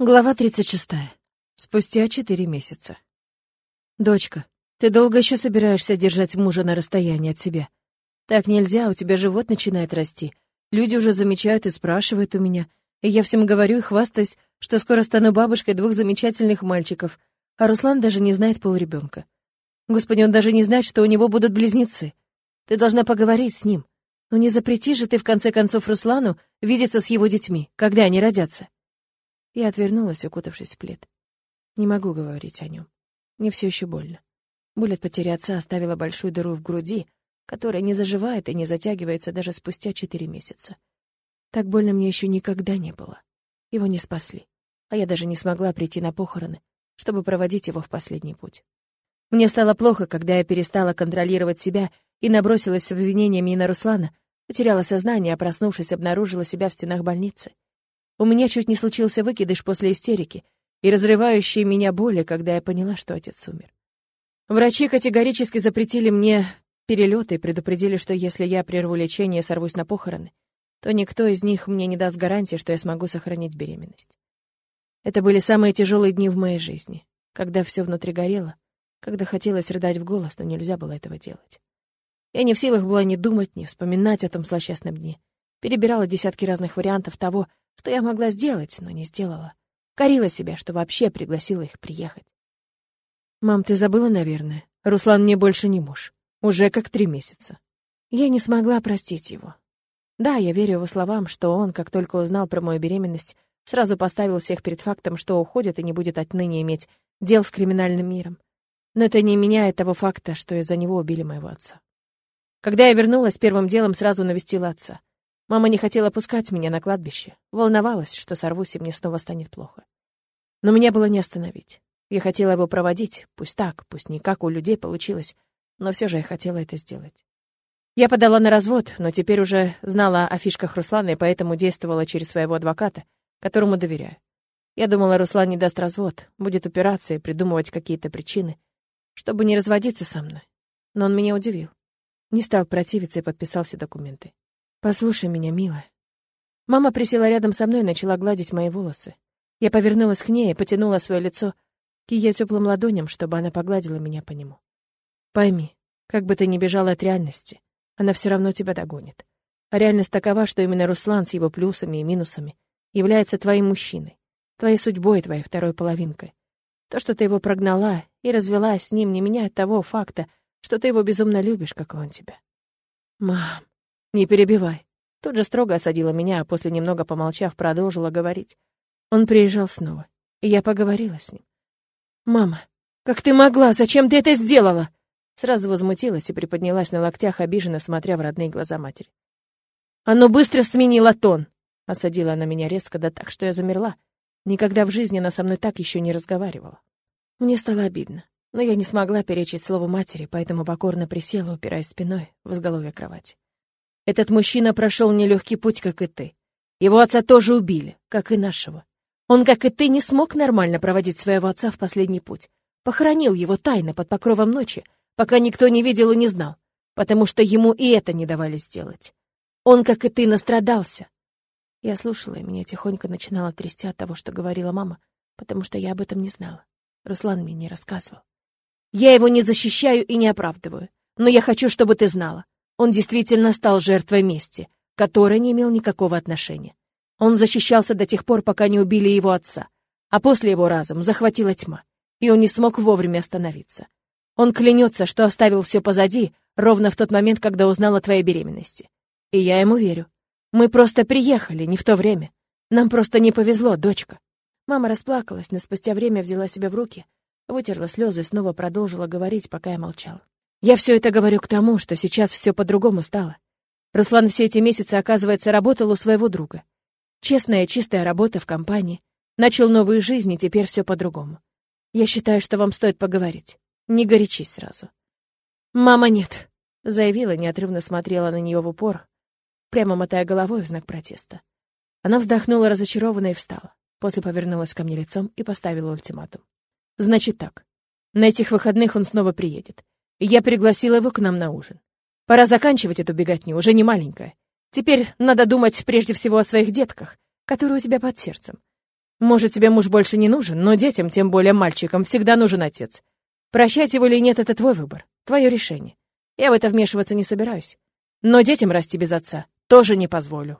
Глава 36. Спустя четыре месяца. Дочка, ты долго еще собираешься держать мужа на расстоянии от себя? Так нельзя, у тебя живот начинает расти. Люди уже замечают и спрашивают у меня. И я всем говорю и хвастаюсь, что скоро стану бабушкой двух замечательных мальчиков. А Руслан даже не знает полуребенка. Господи, он даже не знает, что у него будут близнецы. Ты должна поговорить с ним. Но не запрети же ты в конце концов Руслану видеться с его детьми, когда они родятся. Я отвернулась, укутавшись в плед. Не могу говорить о нем. Мне все еще больно. Боль от потери отца оставила большую дыру в груди, которая не заживает и не затягивается даже спустя четыре месяца. Так больно мне еще никогда не было. Его не спасли, а я даже не смогла прийти на похороны, чтобы проводить его в последний путь. Мне стало плохо, когда я перестала контролировать себя и набросилась с обвинениями на Руслана, потеряла сознание, а проснувшись, обнаружила себя в стенах больницы. У меня чуть не случился выкидыш после истерики и разрывающие меня боли, когда я поняла, что отец умер. Врачи категорически запретили мне перелеты и предупредили, что если я прерву лечение и сорвусь на похороны, то никто из них мне не даст гарантии, что я смогу сохранить беременность. Это были самые тяжелые дни в моей жизни, когда все внутри горело, когда хотелось рыдать в голос, но нельзя было этого делать. Я не в силах была ни думать, ни вспоминать о том злосчастном дне. Перебирала десятки разных вариантов того, что я могла сделать, но не сделала. Корила себя, что вообще пригласила их приехать. «Мам, ты забыла, наверное? Руслан мне больше не муж. Уже как три месяца». Я не смогла простить его. Да, я верю его словам, что он, как только узнал про мою беременность, сразу поставил всех перед фактом, что уходит и не будет отныне иметь дел с криминальным миром. Но это не меняет того факта, что из-за него убили моего отца. Когда я вернулась, первым делом сразу навестила отца. Мама не хотела пускать меня на кладбище, волновалась, что сорвусь и мне снова станет плохо. Но меня было не остановить. Я хотела его проводить, пусть так, пусть не как у людей получилось, но все же я хотела это сделать. Я подала на развод, но теперь уже знала о фишках Руслана и поэтому действовала через своего адвоката, которому доверяю. Я думала, Руслан не даст развод, будет упираться и придумывать какие-то причины, чтобы не разводиться со мной. Но он меня удивил. Не стал противиться и подписал все документы. Послушай меня, милая. Мама присела рядом со мной и начала гладить мои волосы. Я повернулась к ней и потянула свое лицо к ее теплым ладоням, чтобы она погладила меня по нему. Пойми, как бы ты ни бежала от реальности, она все равно тебя догонит. А реальность такова, что именно Руслан с его плюсами и минусами является твоим мужчиной, твоей судьбой, твоей второй половинкой. То, что ты его прогнала и развела с ним, не меняет того факта, что ты его безумно любишь, как и он тебя. Мам, «Не перебивай». Тут же строго осадила меня, а после, немного помолчав, продолжила говорить. Он приезжал снова, и я поговорила с ним. «Мама, как ты могла? Зачем ты это сделала?» Сразу возмутилась и приподнялась на локтях, обиженно смотря в родные глаза матери. «Оно быстро сменило тон!» Осадила она меня резко, да так, что я замерла. Никогда в жизни она со мной так еще не разговаривала. Мне стало обидно, но я не смогла перечить слову матери, поэтому покорно присела, упираясь спиной в изголовье кровати. Этот мужчина прошел нелегкий путь, как и ты. Его отца тоже убили, как и нашего. Он, как и ты, не смог нормально проводить своего отца в последний путь. Похоронил его тайно под покровом ночи, пока никто не видел и не знал, потому что ему и это не давали сделать. Он, как и ты, настрадался. Я слушала, и меня тихонько начинало трясти от того, что говорила мама, потому что я об этом не знала. Руслан мне не рассказывал. Я его не защищаю и не оправдываю, но я хочу, чтобы ты знала. Он действительно стал жертвой мести, которой не имел никакого отношения. Он защищался до тех пор, пока не убили его отца, а после его разум захватила тьма, и он не смог вовремя остановиться. Он клянется, что оставил все позади, ровно в тот момент, когда узнал о твоей беременности. И я ему верю. Мы просто приехали, не в то время. Нам просто не повезло, дочка. Мама расплакалась, но спустя время взяла себя в руки, вытерла слезы и снова продолжила говорить, пока я молчала. Я все это говорю к тому, что сейчас все по-другому стало. Руслан все эти месяцы, оказывается, работал у своего друга. Честная, чистая работа в компании. Начал новую жизнь, и теперь все по-другому. Я считаю, что вам стоит поговорить. Не горячись сразу. «Мама, нет», — заявила, неотрывно смотрела на нее в упор, прямо мотая головой в знак протеста. Она вздохнула разочарованно и встала. После повернулась ко мне лицом и поставила ультиматум. «Значит так. На этих выходных он снова приедет я пригласила его к нам на ужин. Пора заканчивать эту беготню, уже не маленькая. Теперь надо думать прежде всего о своих детках, которые у тебя под сердцем. Может, тебе муж больше не нужен, но детям, тем более мальчикам, всегда нужен отец. Прощать его или нет, это твой выбор, твое решение. Я в это вмешиваться не собираюсь. Но детям расти без отца тоже не позволю.